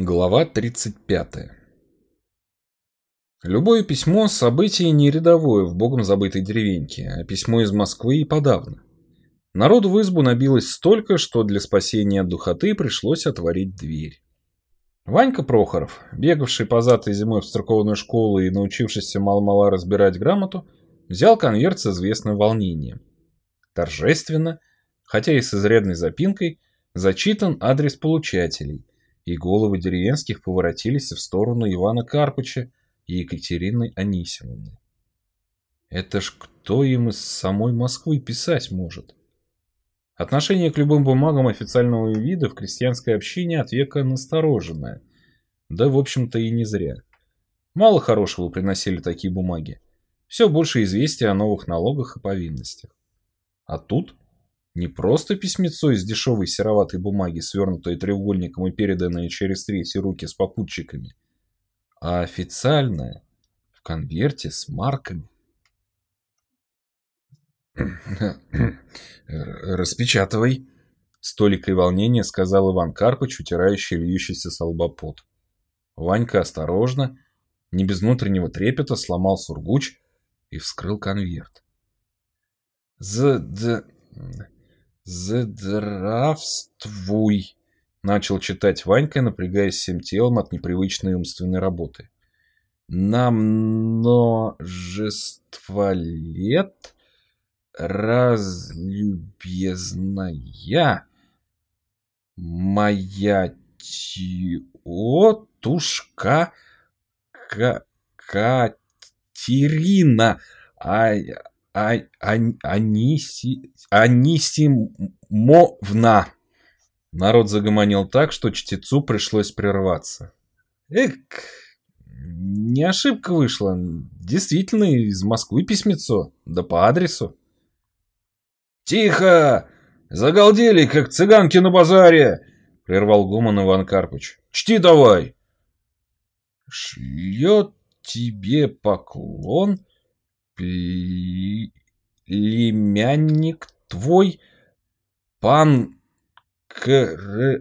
Глава 35. Любое письмо – событие не рядовое в богом забытой деревеньке, а письмо из Москвы и подавно. Народу в избу набилось столько, что для спасения от духоты пришлось отворить дверь. Ванька Прохоров, бегавший позатой зимой в церковную школу и научившийся мало-мало разбирать грамоту, взял конверт с известным волнением. Торжественно, хотя и с изрядной запинкой, зачитан адрес получателей – и головы деревенских поворотились в сторону Ивана Карпыча и Екатерины Анисимовны. Это ж кто им из самой Москвы писать может? Отношение к любым бумагам официального вида в крестьянской общине от века настороженное. Да, в общем-то, и не зря. Мало хорошего приносили такие бумаги. Все больше известия о новых налогах и повинностях. А тут не просто письмецо из дешевой сероватой бумаги, свернутое треугольником и переданное через третьи руки с попутчиками, а официальное, в конверте с марками. «Распечатывай», — с толикой волнения сказал Иван Карпыч, утирающий льющийся с лба пот. Ванька осторожно, не без внутреннего трепета, сломал сургуч и вскрыл конверт. «За... да... «Здравствуй!» — начал читать Ванька, напрягаясь всем телом от непривычной умственной работы. «На лет, разлюбезная моя тетушка Катерина, а а, а, Аниси, Анисимовна. Народ загомонил так, что чтецу пришлось прерваться. Эх, не ошибка вышла. Действительно, из Москвы письмецо. Да по адресу. «Тихо! Загалдели, как цыганки на базаре!» Прервал гуман Иван Карпыч. «Чти давай!» «Шлет тебе поклон племянник твой, пан Крато,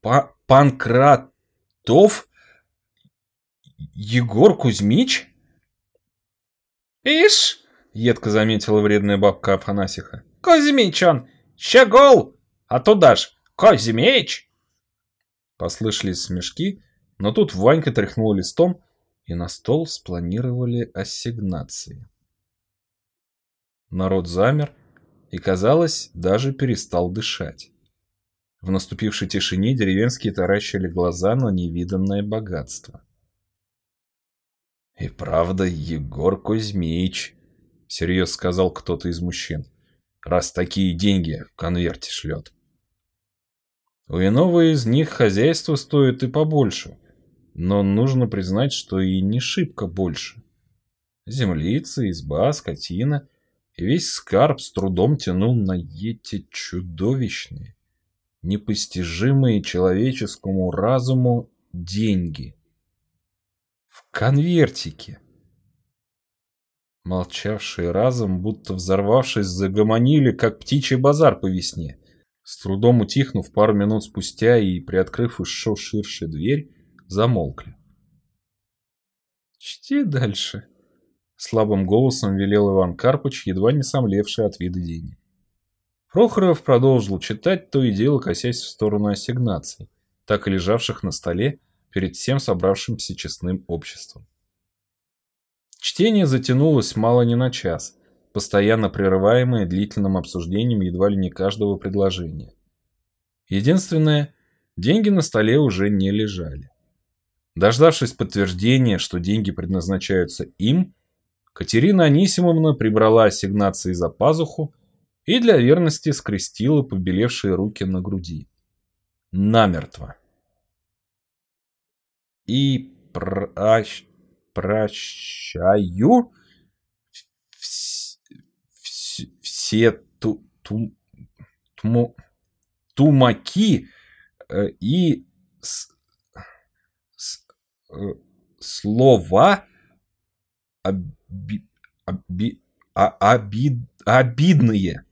па, Панкратов Егор Кузьмич? Ишь, едко заметила вредная бабка Афанасиха. Кузьмич он, щегол, а туда ж Кузьмич. Послышались смешки, но тут Ванька тряхнул листом, и на стол спланировали ассигнации. Народ замер и, казалось, даже перестал дышать. В наступившей тишине деревенские таращили глаза на невиданное богатство. «И правда, Егор Кузьмич», — всерьез сказал кто-то из мужчин, — «раз такие деньги в конверте шлет». У иного из них хозяйство стоит и побольше — но нужно признать, что и не шибко больше. Землица, изба, скотина и весь скарб с трудом тянул на эти чудовищные, непостижимые человеческому разуму деньги. В конвертике. Молчавшие разом, будто взорвавшись, загомонили, как птичий базар по весне. С трудом утихнув пару минут спустя и приоткрыв еще ширше дверь, замолкли. «Чти дальше», — слабым голосом велел Иван Карпыч, едва не сомлевший от вида денег. Прохоров продолжил читать, то и дело косясь в сторону ассигнаций, так и лежавших на столе перед всем собравшимся честным обществом. Чтение затянулось мало не на час, постоянно прерываемое длительным обсуждением едва ли не каждого предложения. Единственное, деньги на столе уже не лежали. Дождавшись подтверждения, что деньги предназначаются им, Катерина Анисимовна прибрала ассигнации за пазуху и для верности скрестила побелевшие руки на груди. Намертво. И прощ... прощаю все ту... ту... тму... тумаки э, и слова оби, оби, а, обид, обидные.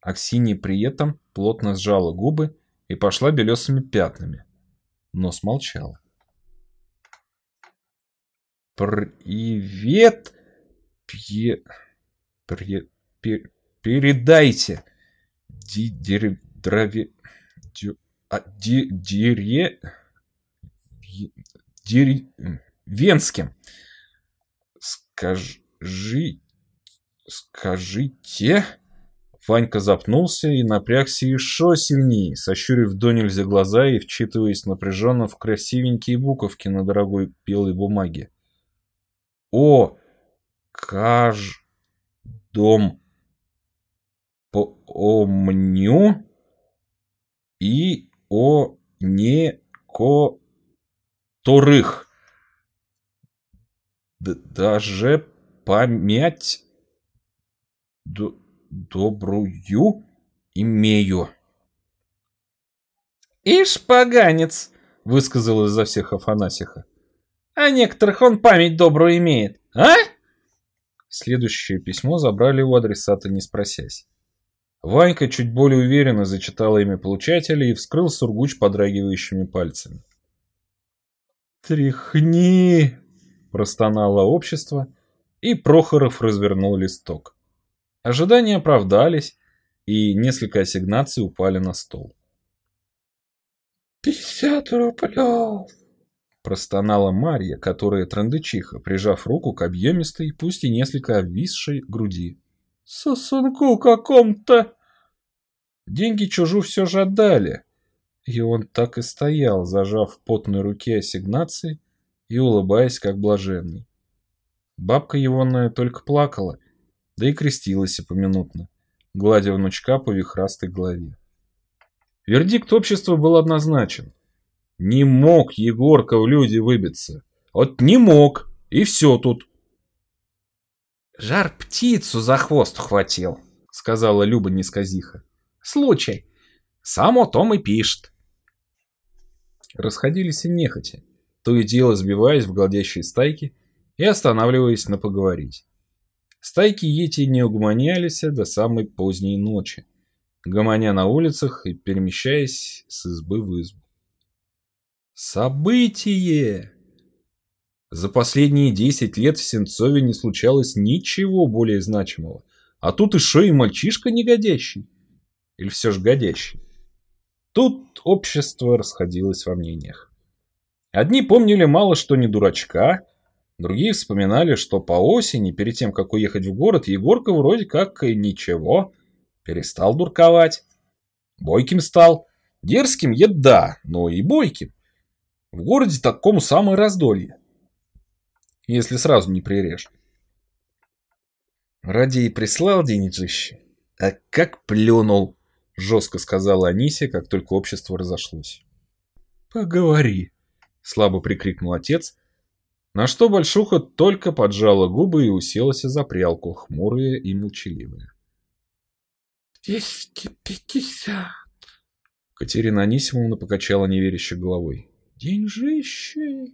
Аксинья при этом плотно сжала губы и пошла белесыми пятнами, но смолчала. «Привет! Пе... Пре... Пе... Передайте! Ди... Дер... Дрове... Дю... А... Ди... Дире... Дире... Венским! Скажи... Скажите...» Ванька запнулся и напрягся еще сильнее, сощурив до нельзя глаза и вчитываясь напряженно в красивенькие буковки на дорогой белой бумаге. «О, каж... дом... помню и о не ко... торых. Даже память... Д добрую имею. «Ишь, поганец!» — высказал изо всех Афанасиха. «А некоторых он память добрую имеет, а?» Следующее письмо забрали у адресата, не спросясь. Ванька чуть более уверенно зачитал имя получателя и вскрыл сургуч подрагивающими пальцами. «Тряхни!» – простонало общество, и Прохоров развернул листок. Ожидания оправдались, и несколько ассигнаций упали на стол. «Пятьдесят рублев!» Простонала Марья, которая трандычиха, прижав руку к объемистой, пусть и несколько обвисшей груди. «Сосунку каком-то!» Деньги чужу все же отдали, и он так и стоял, зажав в потной руке ассигнации и улыбаясь, как блаженный. Бабка егоная только плакала, да и крестилась поминутно, гладя внучка по вихрастой голове. Вердикт общества был однозначен. Не мог Егорка в люди выбиться. Вот не мог, и все тут. «Жар птицу за хвост хватил», — сказала Люба несказиха. «Случай. Сам о том и пишет». Расходились и нехотя, то и дело сбиваясь в голдящие стайки и останавливаясь на поговорить. Стайки Йети не угомонялись до самой поздней ночи, гомоня на улицах и перемещаясь с избы в избу. Событие! За последние десять лет в Сенцове не случалось ничего более значимого, а тут еще и мальчишка негодящий. Или все же годящий. Тут общество расходилось во мнениях. Одни помнили мало что не дурачка, Другие вспоминали, что по осени, перед тем, как уехать в город, Егорка вроде как и ничего, перестал дурковать. Бойким стал. Дерзким – еда, но и бойким. В городе такому самое раздолье. Если сразу не прирежь. Ради и прислал денежище. А как плюнул, жестко сказала Анисия, как только общество разошлось. Поговори, слабо прикрикнул отец, на что Большуха только поджала губы и уселась за прялку, хмурая и молчаливая. «Двести пятьдесят!» Катерина Анисимовна покачала неверящей головой. «Деньжище!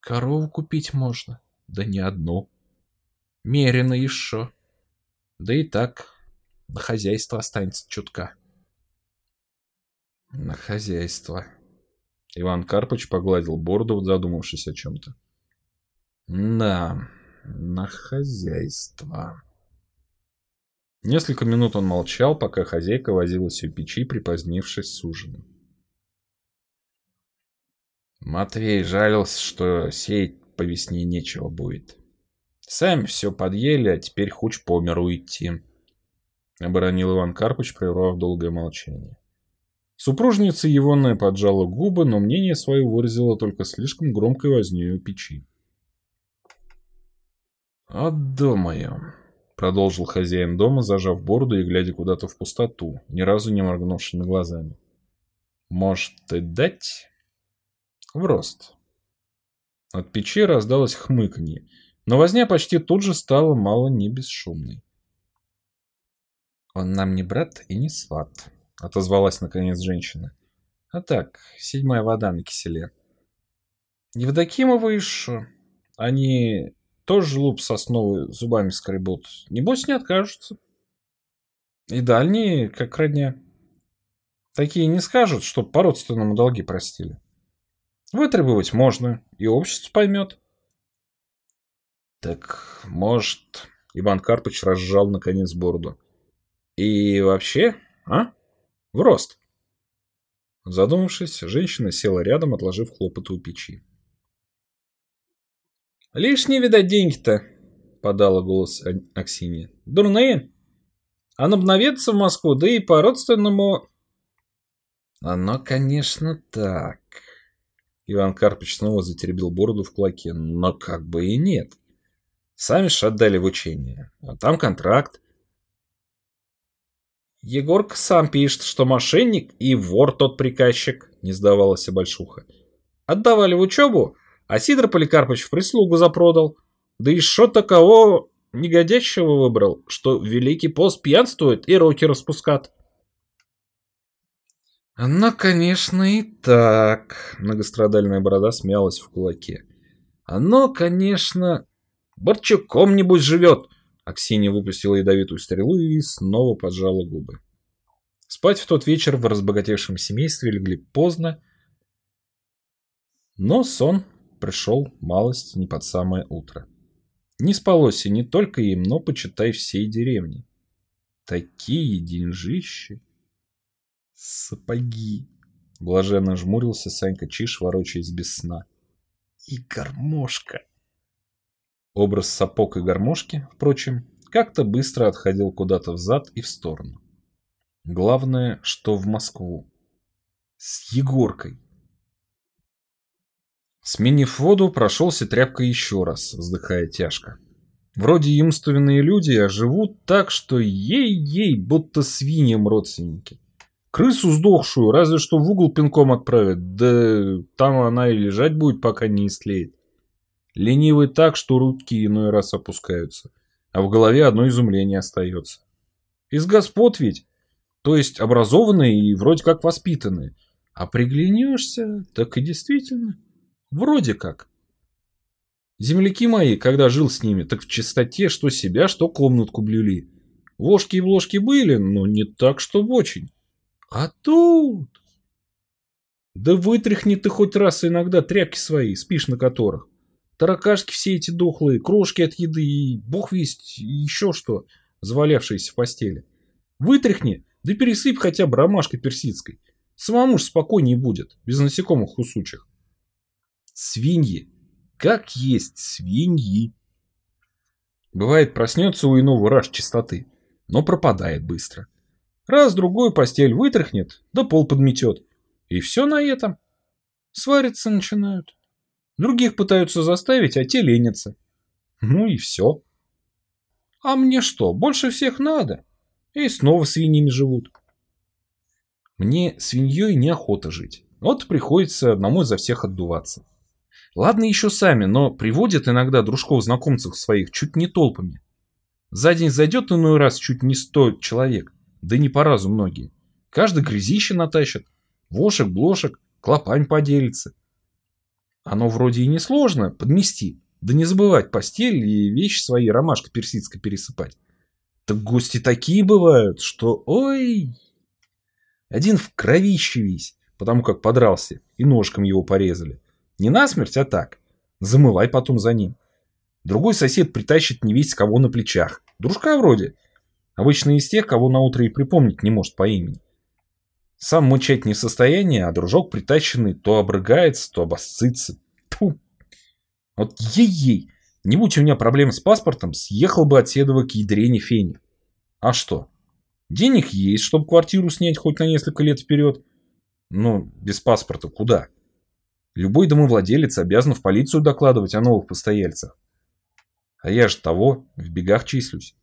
Корову купить можно, да не одну. Мерено еще. Да и так на хозяйство останется чутка». «На хозяйство». Иван Карпыч погладил бороду, задумавшись о чем-то. Да, на хозяйство. Несколько минут он молчал, пока хозяйка возилась у печи, припозднившись с ужином. Матвей жалился, что сеять по весне нечего будет. Сами все подъели, а теперь хуч по миру идти. Оборонил Иван Карпыч, прервав долгое молчание. Супружница Егонная поджала губы, но мнение свое выразила только слишком громкой вознёй у печи. «Отдумаю», — продолжил хозяин дома, зажав бороду и глядя куда-то в пустоту, ни разу не моргнувшими глазами. «Может, и дать?» «В рост». От печи раздалось хмыканье, но возня почти тут же стала мало не бесшумной. «Он нам не брат и не сват», — отозвалась наконец женщина. «А так, седьмая вода на киселе». «Евдокимовы еще. Они тоже луп сосновый зубами скребут. Небось не откажутся. И дальние, как родня. Такие не скажут, чтоб по-родственному долги простили. Вытребовать можно, и общество поймет. Так, может, Иван Карпыч разжал наконец бороду. И вообще, а? В рост. Задумавшись, женщина села рядом, отложив хлопоты у печи. «Лишние, видать, деньги-то», — подала голос Аксинья. «Дурные. А обновиться в Москву, да и по-родственному...» «Оно, конечно, так», Иван Карпыч снова затеребил бороду в кулаке. Но как бы и нет. Сами ж отдали в учение. А там контракт. Егорка сам пишет, что мошенник и вор тот приказчик, не сдавалась Большуха. Отдавали в учебу, а Сидор Поликарпович в прислугу запродал. Да и что такового негодящего выбрал, что великий пост пьянствует и руки распускат. «Оно, конечно, и так», — многострадальная борода смялась в кулаке. «Оно, конечно, Борчуком нибудь живет!» Аксинья выпустила ядовитую стрелу и снова поджала губы. Спать в тот вечер в разбогатевшем семействе легли поздно, но сон пришел малость не под самое утро. Не спалось и не только им, но, почитай, всей деревни. Такие деньжищи! Сапоги. Блаженно жмурился Санька Чиш, ворочаясь без сна. И гармошка. Образ сапог и гармошки, впрочем, как-то быстро отходил куда-то взад и в сторону. Главное, что в Москву. С Егоркой. Сменив воду, прошелся тряпкой еще раз, вздыхая тяжко. Вроде имственные люди, а живут так, что ей-ей, будто свиньям родственники. Крысу сдохшую разве что в угол пинком отправят, да там она и лежать будет, пока не истлеет. Ленивый так, что руки иной раз опускаются, а в голове одно изумление остается. Из господ ведь, то есть образованные и вроде как воспитанные. А приглянешься, так и действительно, вроде как. Земляки мои, когда жил с ними, так в чистоте что себя, что комнатку блюли. Ложки и бложки были, но не так, чтобы очень. А тут... Да вытряхни ты хоть раз иногда тряпки свои, спишь на которых. Таракашки все эти дохлые, крошки от еды и бог весть, еще что, завалявшиеся в постели. Вытряхни, да пересыпь хотя бы ромашкой персидской. Самому ж спокойнее будет, без насекомых кусучих. Свиньи. Как есть свиньи. Бывает, проснется у иного раж чистоты, но пропадает быстро. Раз-другой постель вытряхнет, да пол подметет. И все на этом. Свариться начинают. Других пытаются заставить, а те ленятся. Ну и все. А мне что, больше всех надо? И снова свиньями живут. Мне свиньей неохота жить. Вот приходится одному за всех отдуваться. Ладно еще сами, но приводят иногда дружков-знакомцев своих чуть не толпами. За день зайдет иной раз чуть не сто человек. Да не по разу многие. Каждый грязище натащит. Вошек, блошек, клопань поделится. Оно вроде и не сложно подмести. Да не забывать постель и вещи свои ромашкой персидской пересыпать. Так гости такие бывают, что ой... Один в кровище весь, потому как подрался, и ножком его порезали. Не насмерть, а так. Замывай потом за ним. Другой сосед притащит не весь кого на плечах. Дружка вроде. Обычно из тех, кого на утро и припомнить не может по имени. Сам мучать не в состоянии, а дружок притащенный то обрыгается, то обоссытся. Тьфу. Вот ей-ей, не будь у меня проблем с паспортом, съехал бы от Седова к ядрене фене. А что? Денег есть, чтобы квартиру снять хоть на несколько лет вперед. Ну, без паспорта куда? Любой домовладелец обязан в полицию докладывать о новых постояльцах. А я же того, в бегах числюсь.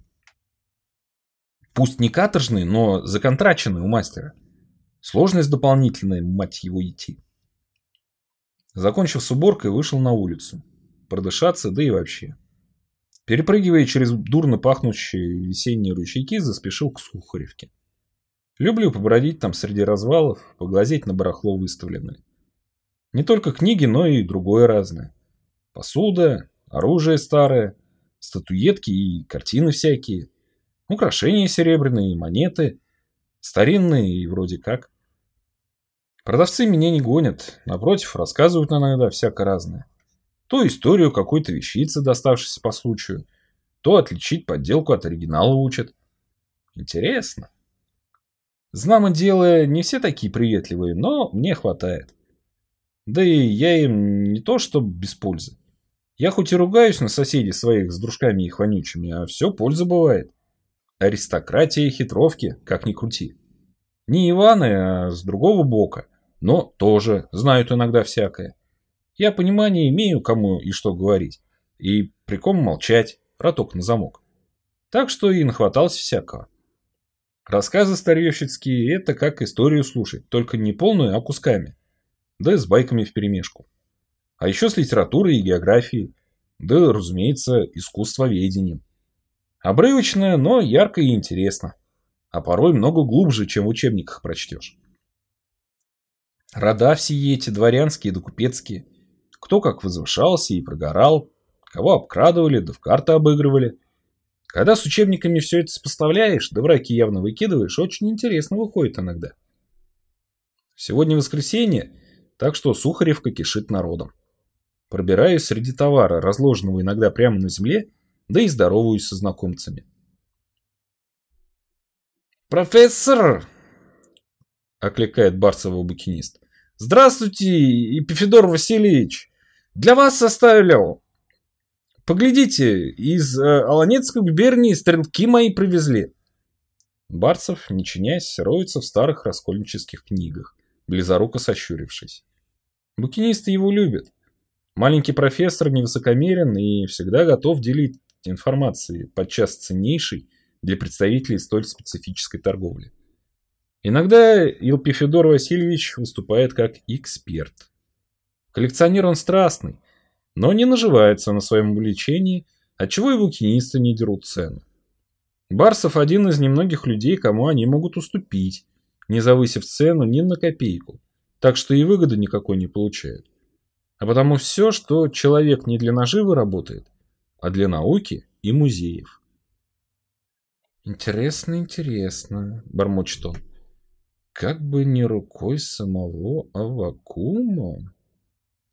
Пусть не каторжный, но законтраченный у мастера. Сложность дополнительная, мать его, идти. Закончив с уборкой, вышел на улицу. Продышаться, да и вообще. Перепрыгивая через дурно пахнущие весенние ручейки, заспешил к Сухаревке. Люблю побродить там среди развалов, поглазеть на барахло выставленное. Не только книги, но и другое разное. Посуда, оружие старое, статуэтки и картины всякие. Украшения серебряные, монеты, старинные и вроде как. Продавцы меня не гонят, напротив, рассказывают иногда всяко разное. То историю какой-то вещицы, доставшейся по случаю, то отличить подделку от оригинала учат. Интересно. Знамо дело, не все такие приветливые, но мне хватает. Да и я им не то, что без пользы. Я хоть и ругаюсь на соседей своих с дружками их вонючими, а все польза бывает. Аристократия и хитровки, как ни крути. Не Иваны, а с другого бока, но тоже знают иногда всякое. Я понимание имею, кому и что говорить, и при ком молчать, роток на замок. Так что и нахватался всякого. Рассказы старьевщицкие – это как историю слушать, только не полную, а кусками. Да с байками вперемешку. А еще с литературой и географией. Да, разумеется, искусствоведением. Обрывочно, но ярко и интересно. А порой много глубже, чем в учебниках прочтешь. Рода все эти, дворянские да купецкие. Кто как возвышался и прогорал, кого обкрадывали да в карты обыгрывали. Когда с учебниками все это сопоставляешь, да враки явно выкидываешь, очень интересно выходит иногда. Сегодня воскресенье, так что Сухаревка кишит народом. Пробираюсь среди товара, разложенного иногда прямо на земле, да и здороваюсь со знакомцами. «Профессор!» — окликает Барцева букинист. «Здравствуйте, Епифедор Васильевич! Для вас составил. Поглядите, из э, Аланецкой губернии стрелки мои привезли». Барцев, не чинясь, роется в старых раскольнических книгах, близоруко сощурившись. Букинисты его любят. Маленький профессор невысокомерен и всегда готов делить информации, подчас ценнейшей для представителей столь специфической торговли. Иногда Илпи Федор Васильевич выступает как эксперт. Коллекционер он страстный, но не наживается на своем увлечении, отчего и букинисты не дерут цену. Барсов один из немногих людей, кому они могут уступить, не завысив цену ни на копейку, так что и выгоды никакой не получают. А потому все, что человек не для наживы работает, а для науки и музеев. «Интересно, интересно», — бормочет он. «Как бы не рукой самого Авакума...»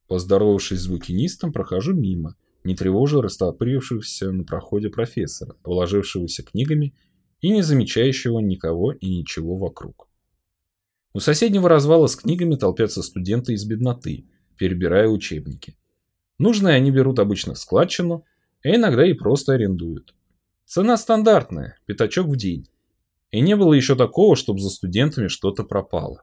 Поздоровавшись с букинистом, прохожу мимо, не тревожа растопрившегося на проходе профессора, положившегося книгами и не замечающего никого и ничего вокруг. У соседнего развала с книгами толпятся студенты из бедноты, перебирая учебники. Нужные они берут обычно в складчину, а иногда и просто арендуют. Цена стандартная, пятачок в день. И не было еще такого, чтобы за студентами что-то пропало.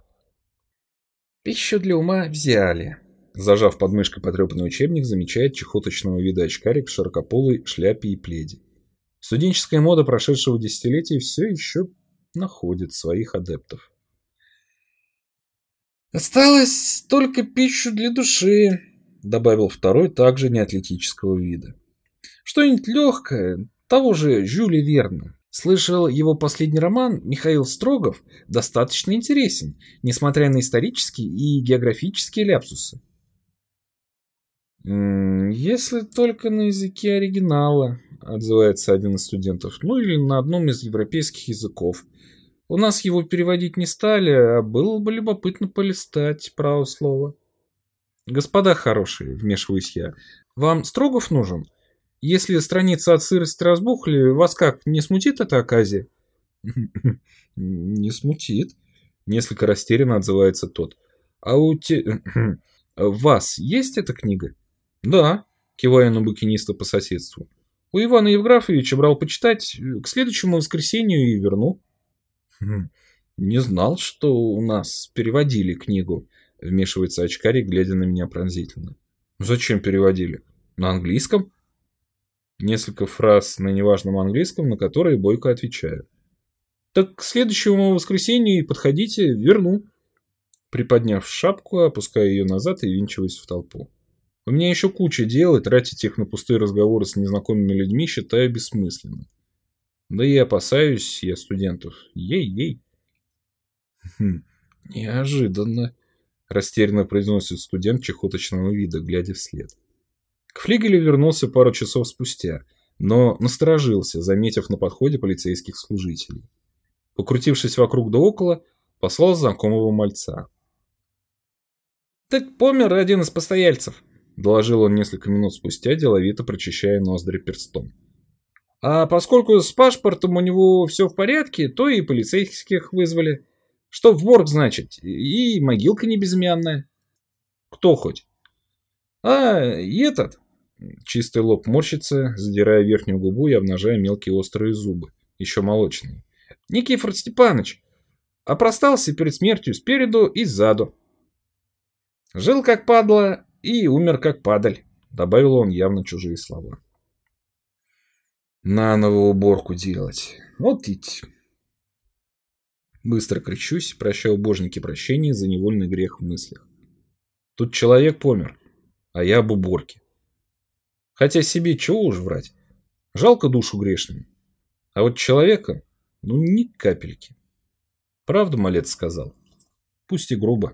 Пищу для ума взяли. Зажав под мышкой потрепанный учебник, замечает чехоточного вида очкарик в широкополой шляпе и пледе. Студенческая мода прошедшего десятилетия все еще находит своих адептов. «Осталось только пищу для души», — добавил второй, также неатлетического вида. «Что-нибудь легкое, того же Жюля Верна. Слышал, его последний роман, Михаил Строгов, достаточно интересен, несмотря на исторические и географические ляпсусы. «Если только на языке оригинала», — отзывается один из студентов, «ну или на одном из европейских языков», у нас его переводить не стали, а было бы любопытно полистать, право слово. Господа хорошие, вмешиваюсь я, вам Строгов нужен? Если страницы от сырости разбухли, вас как, не смутит эта оказия? Не смутит, несколько растерянно отзывается тот. А у те... вас есть эта книга? Да, кивая на букиниста по соседству. У Ивана Евграфовича брал почитать, к следующему воскресенью и верну. Хм, «Не знал, что у нас переводили книгу», — вмешивается очкарик, глядя на меня пронзительно. «Зачем переводили? На английском?» Несколько фраз на неважном английском, на которые бойко отвечаю. «Так к следующему воскресенью подходите, верну». Приподняв шапку, опускаю ее назад и винчиваюсь в толпу. У меня еще куча дел, и тратить их на пустые разговоры с незнакомыми людьми считаю бессмысленным. Да и опасаюсь я студентов. Ей-ей. Хм, неожиданно, растерянно произносит студент чехоточного вида, глядя вслед. К флигелю вернулся пару часов спустя, но насторожился, заметив на подходе полицейских служителей. Покрутившись вокруг да около, послал знакомого мальца. Так помер один из постояльцев, доложил он несколько минут спустя, деловито прочищая ноздри перстом. А поскольку с паспортом у него все в порядке, то и полицейских вызвали. Что в морг, значит, и могилка не безымянная. Кто хоть? А, и этот. Чистый лоб морщится, задирая верхнюю губу и обнажая мелкие острые зубы, еще молочные. Никифор Степанович. Опростался перед смертью спереду и сзаду. Жил как падла и умер как падаль, добавил он явно чужие слова. Наново уборку делать. Вот идти. Быстро кричусь, прощаю божники прощения за невольный грех в мыслях. Тут человек помер, а я об уборке. Хотя себе чего уж врать. Жалко душу грешную. А вот человека, ну, ни капельки. Правду малец сказал. Пусть и грубо.